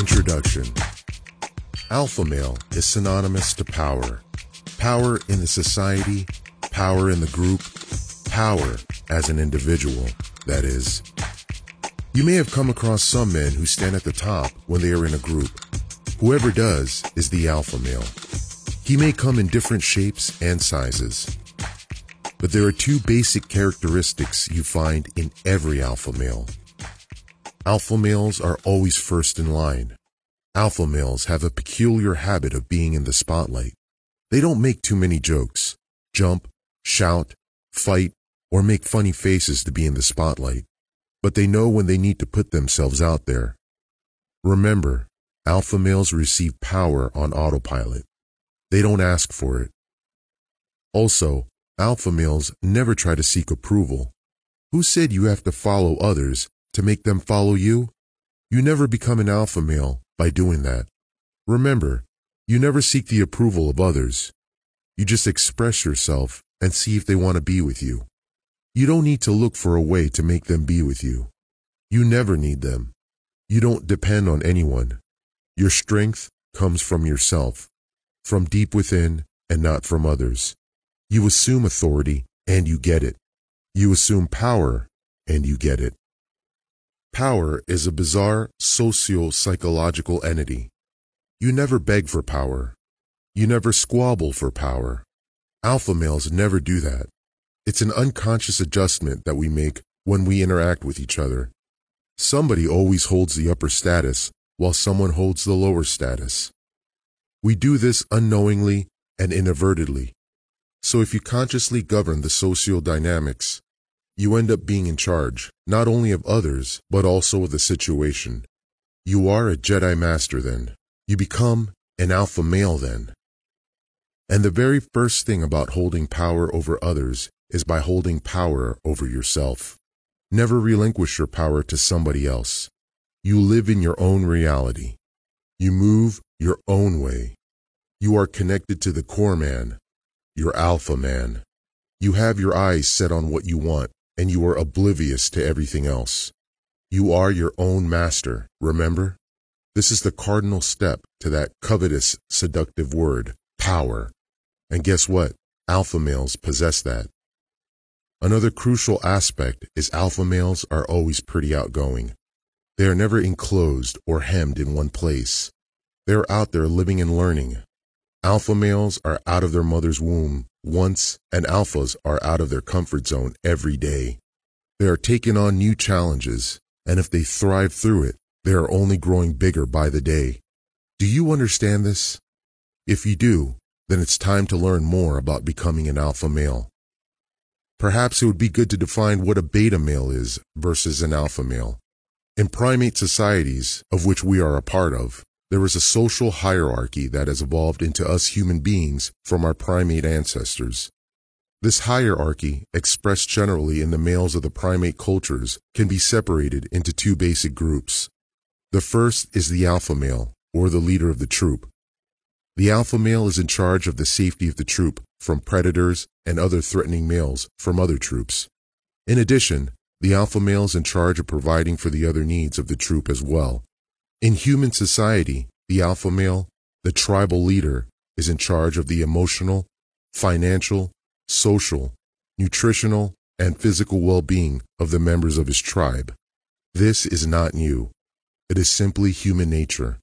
Introduction Alpha male is synonymous to power. Power in the society, power in the group, power as an individual, that is. You may have come across some men who stand at the top when they are in a group. Whoever does is the alpha male. He may come in different shapes and sizes. But there are two basic characteristics you find in every alpha male. Alpha males are always first in line. Alpha males have a peculiar habit of being in the spotlight. They don't make too many jokes, jump, shout, fight, or make funny faces to be in the spotlight. But they know when they need to put themselves out there. Remember, alpha males receive power on autopilot. They don't ask for it. Also, alpha males never try to seek approval. Who said you have to follow others to make them follow you? You never become an alpha male by doing that. Remember, you never seek the approval of others. You just express yourself and see if they want to be with you. You don't need to look for a way to make them be with you. You never need them. You don't depend on anyone. Your strength comes from yourself, from deep within and not from others. You assume authority and you get it. You assume power and you get it. Power is a bizarre socio-psychological entity. You never beg for power. You never squabble for power. Alpha males never do that. It's an unconscious adjustment that we make when we interact with each other. Somebody always holds the upper status while someone holds the lower status. We do this unknowingly and inadvertently. So if you consciously govern the social dynamics, you end up being in charge, not only of others, but also of the situation. You are a Jedi Master then. You become an alpha male then. And the very first thing about holding power over others is by holding power over yourself. Never relinquish your power to somebody else. You live in your own reality. You move your own way. You are connected to the core man, your alpha man. You have your eyes set on what you want and you are oblivious to everything else. You are your own master, remember? This is the cardinal step to that covetous, seductive word, power. And guess what? Alpha males possess that. Another crucial aspect is alpha males are always pretty outgoing. They are never enclosed or hemmed in one place. They are out there living and learning. Alpha males are out of their mother's womb once, and alphas are out of their comfort zone every day. They are taking on new challenges, and if they thrive through it, they are only growing bigger by the day. Do you understand this? If you do, then it's time to learn more about becoming an alpha male. Perhaps it would be good to define what a beta male is versus an alpha male. In primate societies, of which we are a part of, there is a social hierarchy that has evolved into us human beings from our primate ancestors. This hierarchy, expressed generally in the males of the primate cultures, can be separated into two basic groups. The first is the alpha male, or the leader of the troop. The alpha male is in charge of the safety of the troop from predators and other threatening males from other troops. In addition, the alpha male is in charge of providing for the other needs of the troop as well. In human society, the alpha male, the tribal leader, is in charge of the emotional, financial, social, nutritional, and physical well-being of the members of his tribe. This is not new. It is simply human nature.